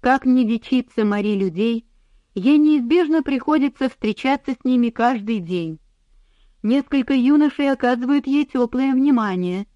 Как не дичиться Мари людей, ей неизбежно приходится встречаться с ними каждый день. Несколько юношей оказывают ей теплое внимание.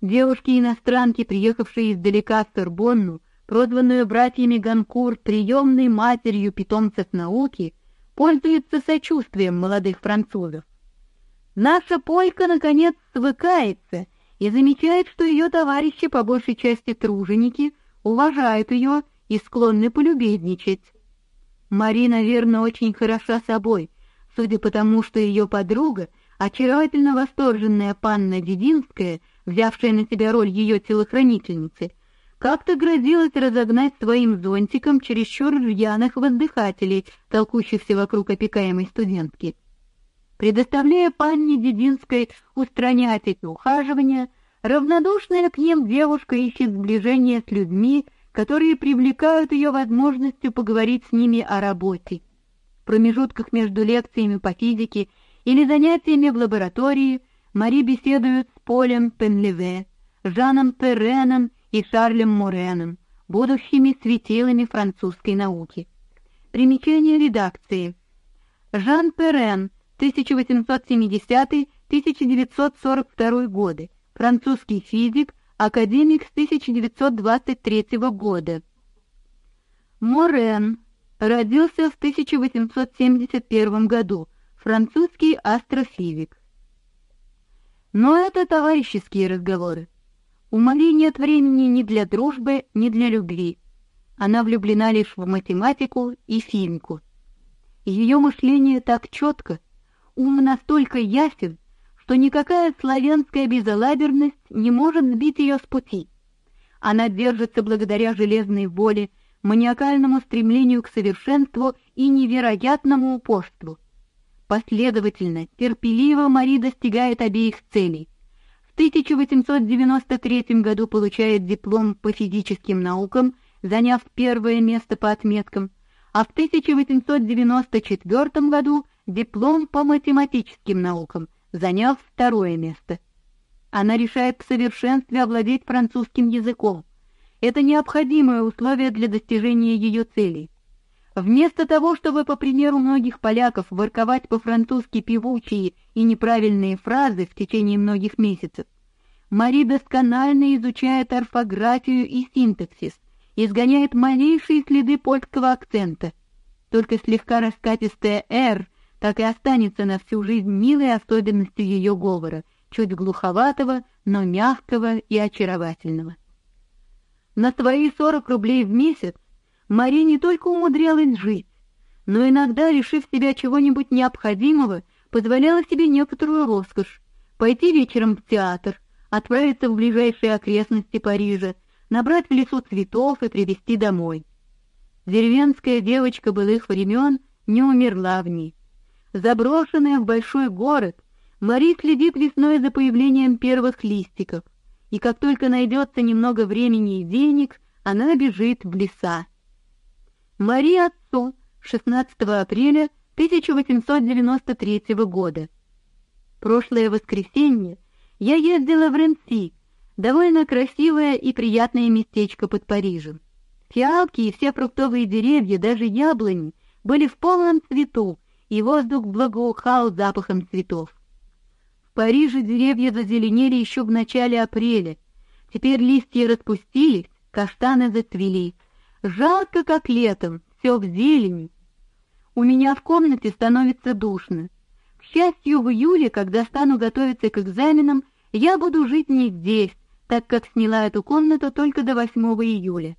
Девушки-иностранки, приехавшие издалека в Сорбонну, прозванную братьями Ганкур приемной матерью питомцев науки, пользуются сочувствием молодых французов. Наша полька наконец свыкается и замечает, что ее товарищи, по большей части труженики, уважают ее и склонны полюбезничать. Мари, наверное, очень хороша собой, судя по тому, что ее подруга, очаровательно восторженная панна Дединская, взявшая на себя роль ее телохранительницы, как-то грозилась разогнать своим зонтиком чересчур рьяных воздыхателей, толкущихся вокруг опекаемой студентки. Предоставляя панне Дединской устранять эти ухаживания, равнодушная к ним девушка ищет сближения с людьми, которые привлекают ее возможностью поговорить с ними о работе. В промежутках между лекциями по физике или занятиями в лаборатории Мари беседует с Полем Пенлеве, Жаном Переном и Шарлем Мореном, будущими светилами французской науки. Примечание редакции. Жан Перен, 1870-1942 годы, французский физик, академик с 1923 года. Морен родился в 1871 году, французский астрофизик. Но это товарищеские разговоры. У Мари нет времени ни для дружбы, ни для любви. Она влюблена лишь в математику и физику. Ее мышление так четко, ум настолько ясен, что никакая славянская безалаберность не может сбить ее с пути. Она держится благодаря железной воле, маниакальному стремлению к совершенству и невероятному упорству. Последовательно, терпеливо Мари достигает обеих целей. В 1893 году получает диплом по физическим наукам, заняв первое место по отметкам, а в 1894 году диплом по математическим наукам, заняв второе место. Она решает в совершенстве овладеть французским языком. Это необходимое условие для достижения ее целей. Вместо того, чтобы, по примеру многих поляков, ворковать по-французски певучие и неправильные фразы в течение многих месяцев, Мари досконально изучает орфографию и синтаксис, изгоняет малейшие следы польского акцента. Только слегка раскатистое «р» так и останется на всю жизнь милой особенностью ее говора, чуть глуховатого, но мягкого и очаровательного. На свои сорок рублей в месяц Мария не только умудрялась жить, но иногда, решив себя чего-нибудь необходимого, позволяла себе некоторую роскошь пойти вечером в театр, отправиться в ближайшие окрестности Парижа, набрать в лесу цветов и привезти домой. Деревенская девочка былых времен не умерла в ней. Заброшенная в большой город, Мари следит весной за появлением первых листиков, и как только найдется немного времени и денег, она бежит в леса. Мари отцу 16 апреля 1893 года. Прошлое воскресенье я ездила в Ренси, довольно красивое и приятное местечко под Парижем. Фиалки и все фруктовые деревья, даже яблони, были в полном цвету, и воздух благоухал запахом цветов. В Париже деревья зазеленели еще в начале апреля. Теперь листья распустились, каштаны зацвели. Жалко, как летом, все в зелени. У меня в комнате становится душно. К счастью, в июле, когда стану готовиться к экзаменам, я буду жить не здесь, так как сняла эту комнату только до 8 июля.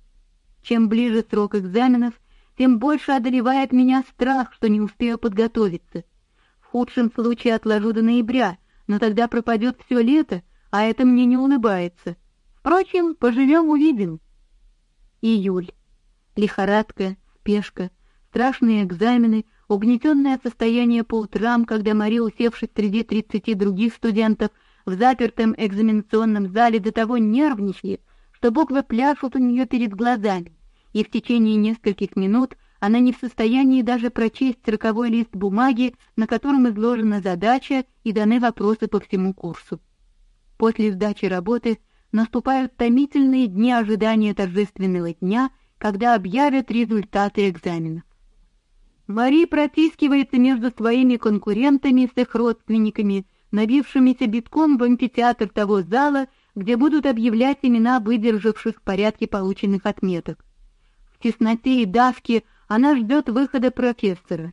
Чем ближе срок экзаменов, тем больше одолевает меня страх, что не успею подготовиться. В худшем случае отложу до ноября, но тогда пропадет все лето, а это мне не улыбается. Впрочем, поживем увидим. Июль. Лихорадка, спешка, страшные экзамены, угнетенное состояние по утрам, когда Мария, усевшись среди тридцати других студентов в запертом экзаменационном зале, до того нервничает, что буквы пляшут у нее перед глазами и в течение нескольких минут она не в состоянии даже прочесть роковой лист бумаги, на котором изложена задача и даны вопросы по всему курсу. После сдачи работы наступают томительные дни ожидания торжественного дня когда объявят результаты экзаменов. Мари протискивается между своими конкурентами с их родственниками, набившимися битком в амфитеатр того зала, где будут объявлять имена выдержавших в порядке полученных отметок. Тесноте и давке она ждет выхода профессора.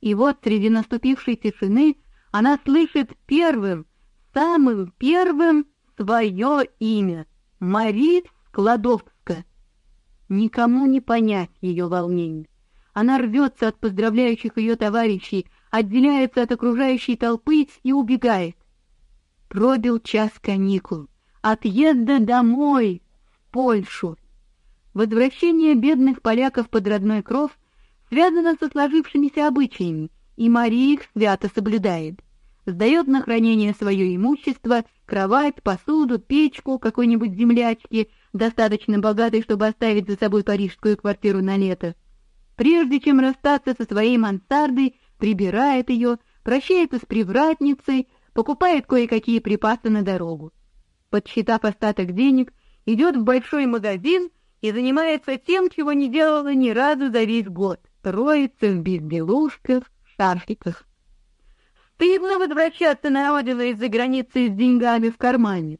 И вот среди наступившей тишины она слышит первым, самым первым свое имя — Мари Складовска. Никому не понять ее волнение. Она рвется от поздравляющих ее товарищей, отделяется от окружающей толпы и убегает. Пробил час каникул, отъезда домой, в Польшу. Возвращение бедных поляков под родной кров связано со сложившимися обычаями, и Мария их свято соблюдает. Сдает на хранение свое имущество, кровать, посуду, печку какой-нибудь землячки, достаточно богатой, чтобы оставить за собой парижскую квартиру на лето. Прежде чем расстаться со своей мансардой, прибирает ее, прощается с привратницей, покупает кое-какие припасы на дорогу. Подсчитав остаток денег, идет в большой магазин и занимается тем, чего не делала ни разу за весь год. Роется в безделушках, шарфиках. Стыдно возвращаться на родину из-за границы с деньгами в кармане.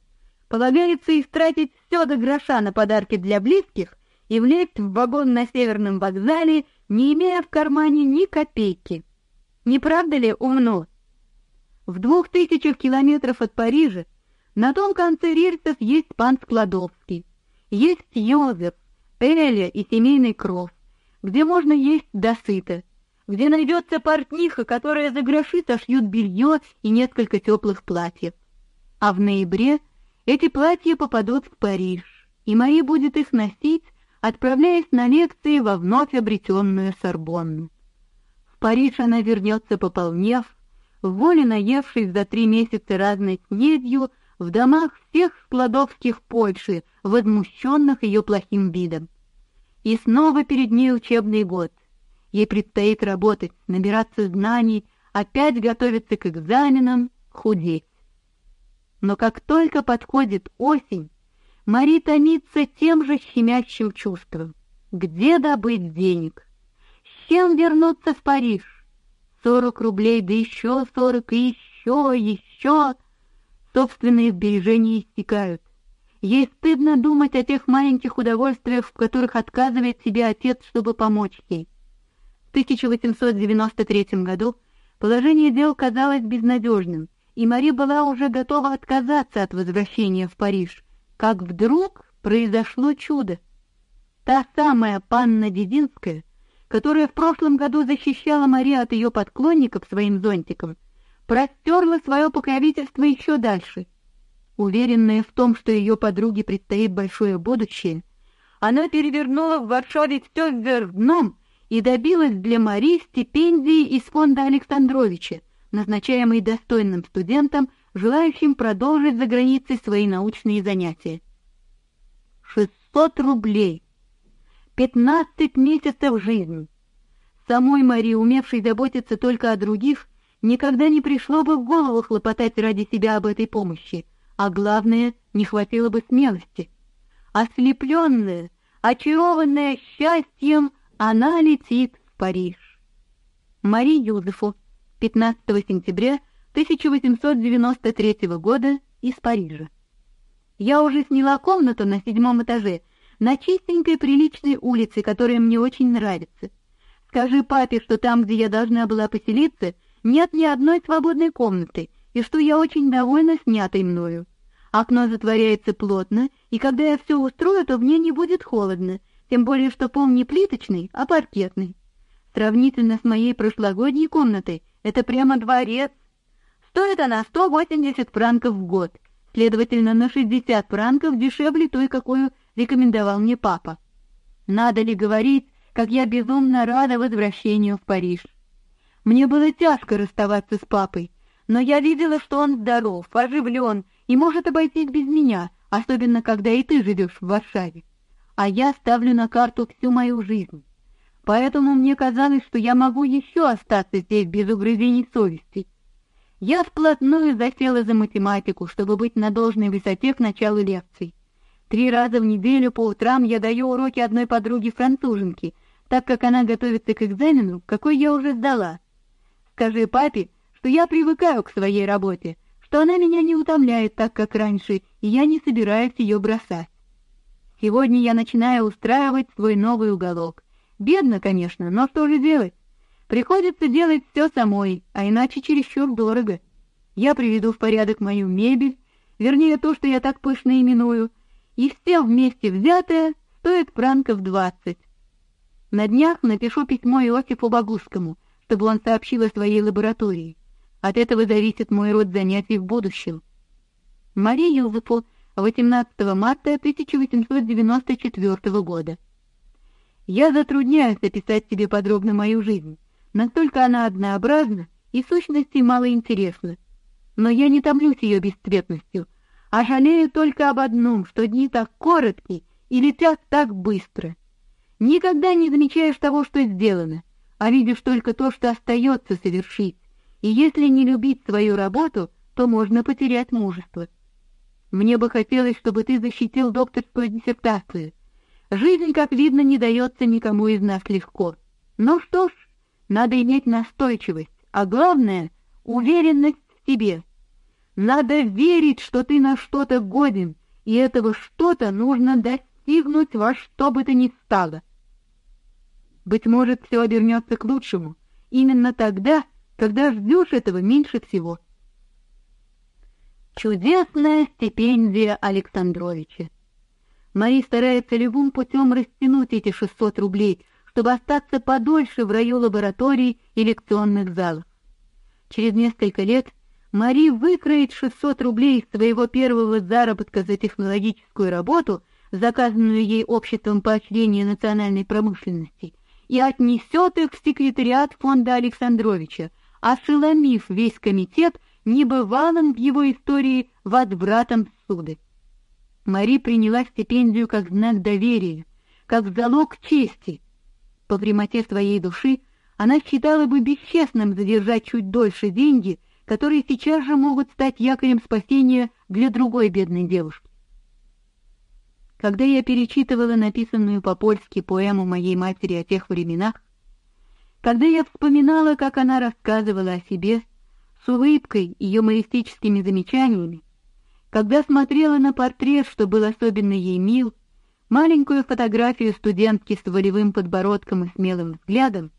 Полагается истратить все до гроша на подарки для близких и влезть в вагон на северном вокзале, не имея в кармане ни копейки. Не правда ли умно? В двух тысячах километров от Парижа на том конце рельсов есть пан Складовский, есть Йозеф, Эля и семейный кров, где можно есть досыта, где найдется портниха, которая за гроши сошьет белье и несколько теплых платьев. А в ноябре эти платья попадут в Париж, и Мари будет их носить отправляясь на лекции во вновь обретенную Сорбонну. В Париж она вернется пополнев, в воле наевшись за три месяца разной снедью в домах всех складовских Польши, возмущенных ее плохим видом. И снова перед ней учебный год. Ей предстоит работать, набираться знаний, опять готовиться к экзаменам, худеть. Но как только подходит осень, Мари томится тем же щемящим чувством. Где добыть денег? С чем вернуться в Париж? Сорок рублей, да еще сорок, и еще, еще. Собственные сбережения истекают. Ей стыдно думать о тех маленьких удовольствиях, в которых отказывает себе отец, чтобы помочь ей. В 1893 году положение дел казалось безнадежным, и Мари была уже готова отказаться от возвращения в Париж как вдруг произошло чудо. Та самая панна Дединская, которая в прошлом году защищала Марию от ее подклонников своим зонтиком, простерла свое покровительство еще дальше. Уверенная в том, что ее подруге предстоит большое будущее, она перевернула в Варшаве все вверх дном и добилась для Марии стипендии из фонда Александровича, назначаемой достойным студентам желающим продолжить за границей свои научные занятия. 600 рублей. 15 месяцев жизни. Самой Марии, умевшей заботиться только о других, никогда не пришло бы в голову хлопотать ради себя об этой помощи, а главное, не хватило бы смелости. Ослепленная, очарованная счастьем, она летит в Париж. Мари Юзефу, 15 сентября 1893 года из Парижа. Я уже сняла комнату на седьмом этаже, на чистенькой приличной улице, которая мне очень нравится. Скажи папе, что там, где я должна была поселиться, нет ни одной свободной комнаты, и что я очень довольна снятой мною. Окно затворяется плотно, и когда я все устрою, то в ней не будет холодно, тем более что пол не плиточный, а паркетный. Сравнительно с моей прошлогодней комнатой, это прямо дворец. Стоит она 180 франков в год, следовательно, на 60 франков дешевле той, какую рекомендовал мне папа. Надо ли говорить, как я безумно рада возвращению в Париж. Мне было тяжко расставаться с папой, но я видела, что он здоров, оживлен и может обойтись без меня, особенно когда и ты живешь в Варшаве. А я ставлю на карту всю мою жизнь. Поэтому мне казалось, что я могу еще остаться здесь без угрызений совести я вплотную засела за математику, чтобы быть на должной высоте к началу лекций. Три раза в неделю по утрам я даю уроки одной подруге-француженке, так как она готовится к экзамену, какой я уже сдала. Скажи папе, что я привыкаю к своей работе, что она меня не утомляет так, как раньше, и я не собираюсь ее бросать. Сегодня я начинаю устраивать свой новый уголок. Бедно, конечно, но что же делать? Приходится делать все самой, а иначе чересчур дорого. Я приведу в порядок мою мебель, вернее то, что я так пышно именую, и все вместе взятое стоит франков двадцать. На днях напишу письмо Иосифу Богусскому, чтобы он сообщил о своей лаборатории. От этого зависит мой род занятий в будущем. Мария Юзефу 18 марта 1894 года. Я затрудняюсь описать тебе подробно мою жизнь. Настолько она однообразна и сущности мало интересна. Но я не томлюсь ее бесцветностью, а жалею только об одном, что дни так коротки и летят так быстро. Никогда не замечаешь того, что сделано, а видишь только то, что остается совершить. И если не любить свою работу, то можно потерять мужество. Мне бы хотелось, чтобы ты защитил докторскую диссертацию. Жизнь, как видно, не дается никому из нас легко. Ну что ж, надо иметь настойчивость, а главное — уверенность в себе. Надо верить, что ты на что-то годен, и этого что-то нужно достигнуть во что бы то ни стало. Быть может, все обернется к лучшему, именно тогда, когда ждешь этого меньше всего. Чудесная стипендия Александровича. Мари старается любым путем растянуть эти 600 рублей, чтобы остаться подольше в раю лабораторий и лекционных залов. Через несколько лет Мари выкроет 600 рублей из своего первого заработка за технологическую работу, заказанную ей обществом поощрения национальной промышленности, и отнесет их в секретариат фонда Александровича, ошеломив весь комитет небывалым в его истории возвратом суды. Мари приняла стипендию как знак доверия, как залог чести. По прямоте своей души она считала бы бесчестным задержать чуть дольше деньги, которые сейчас же могут стать якорем спасения для другой бедной девушки. Когда я перечитывала написанную по-польски поэму моей матери о тех временах, когда я вспоминала, как она рассказывала о себе с улыбкой и юмористическими замечаниями, когда смотрела на портрет, что был особенно ей мил, маленькую фотографию студентки с волевым подбородком и смелым взглядом,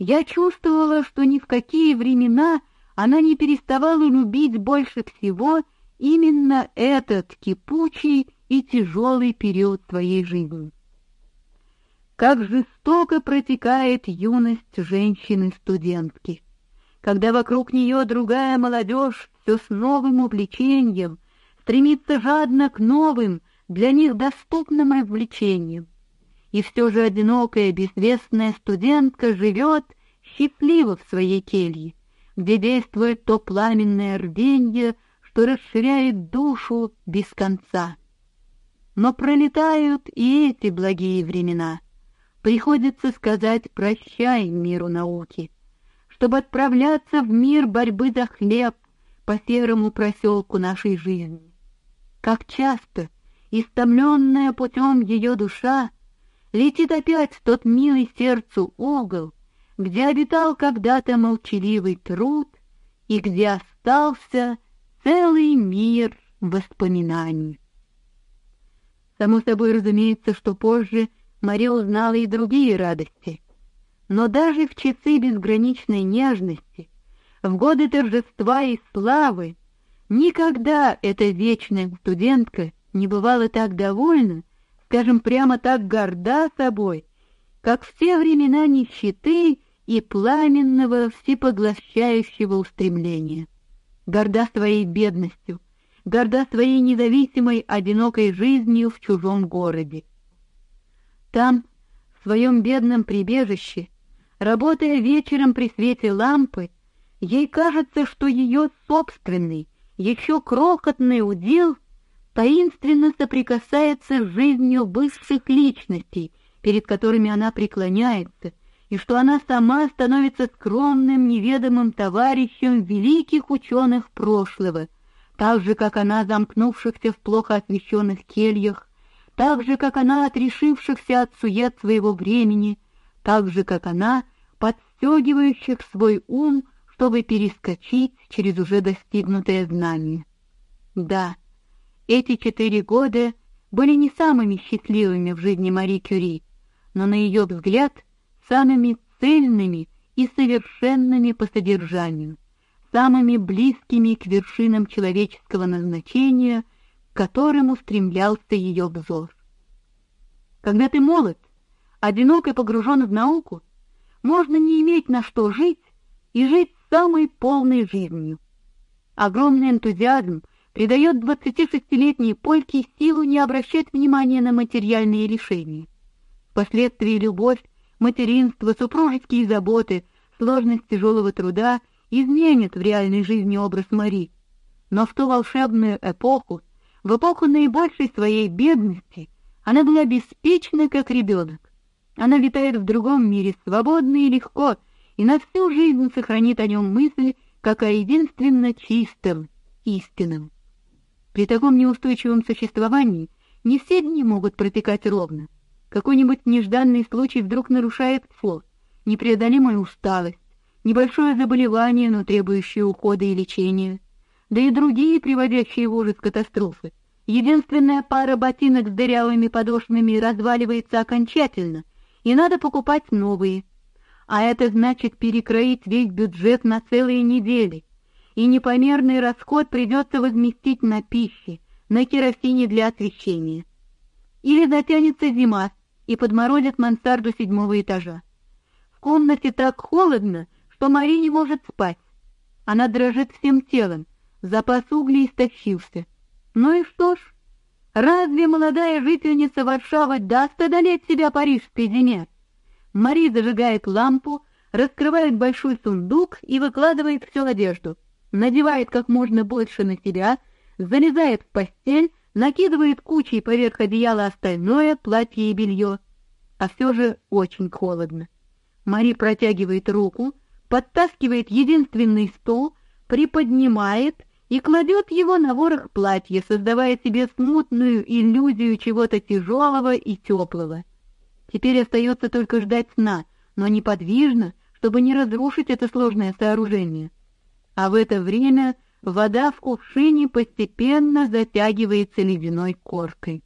я чувствовала, что ни в какие времена она не переставала любить больше всего именно этот кипучий и тяжелый период своей жизни. Как жестоко протекает юность женщины-студентки, когда вокруг нее другая молодежь все с новым увлечением, стремится жадно к новым, для них доступным развлечениям. И все же одинокая, безвестная студентка живет счастливо в своей келье, где действует то пламенное рвенье, что расширяет душу без конца. Но пролетают и эти благие времена. Приходится сказать прощай миру науки, чтобы отправляться в мир борьбы за хлеб по серому проселку нашей жизни. Как часто, истомленная путем ее душа, летит опять в тот милый сердцу угол, где обитал когда-то молчаливый труд и где остался целый мир воспоминаний. Само собой разумеется, что позже Мария узнала и другие радости. Но даже в часы безграничной нежности, в годы торжества и славы, никогда эта вечная студентка не бывала так довольна, скажем прямо так горда собой, как в те времена нищеты и пламенного всепоглощающего устремления. Горда своей бедностью, горда своей независимой одинокой жизнью в чужом городе. Там, в своем бедном прибежище, работая вечером при свете лампы, ей кажется, что ее собственный, еще крохотный удел таинственно соприкасается с жизнью высших личностей, перед которыми она преклоняется, и что она сама становится скромным неведомым товарищем великих ученых прошлого, так же, как она, замкнувшихся в плохо освещенных кельях, так же, как она от решившихся от сует своего времени, так же, как она подстегивающих свой ум, чтобы перескочить через уже достигнутое знание. Да, эти четыре года были не самыми счастливыми в жизни Мари Кюри, но на ее взгляд самыми цельными и совершенными по содержанию, самыми близкими к вершинам человеческого назначения, которым устремлялся ее взор. Когда ты молод, одинок и погружен в науку, можно не иметь на что жить и жить самой полной жизнью. Огромный энтузиазм придает 26-летней польке силу не обращать внимания на материальные лишения. Впоследствии любовь, материнство, супружеские заботы, сложность тяжелого труда изменят в реальной жизни образ Мари. Но в ту волшебную эпоху, в эпоху наибольшей своей бедности, она была беспечна, как ребенок. Она витает в другом мире свободно и легко, и на всю жизнь сохранит о нем мысль, как о единственно чистом, истинном. При таком неустойчивом существовании не все дни могут протекать ровно. Какой-нибудь нежданный случай вдруг нарушает все. Непреодолимая усталость, небольшое заболевание, но требующее ухода и лечения, да и другие, приводящие в ужас катастрофы. Единственная пара ботинок с дырявыми подошвами разваливается окончательно, и надо покупать новые. А это значит перекроить весь бюджет на целые недели и непомерный расход придется возместить на пище, на керосине для освещения. Или затянется зима и подморозит мансарду седьмого этажа. В комнате так холодно, что Мари не может спать. Она дрожит всем телом, запас углей истощился. Ну и что ж, разве молодая жительница Варшавы даст одолеть себя парижской зиме? Мари зажигает лампу, раскрывает большой сундук и выкладывает всю одежду надевает как можно больше на себя, залезает в постель, накидывает кучей поверх одеяла остальное, платье и белье. А все же очень холодно. Мари протягивает руку, подтаскивает единственный стол, приподнимает и кладет его на ворох платья, создавая себе смутную иллюзию чего-то тяжелого и теплого. Теперь остается только ждать сна, но неподвижно, чтобы не разрушить это сложное сооружение а в это время вода в кувшине постепенно затягивается ледяной коркой.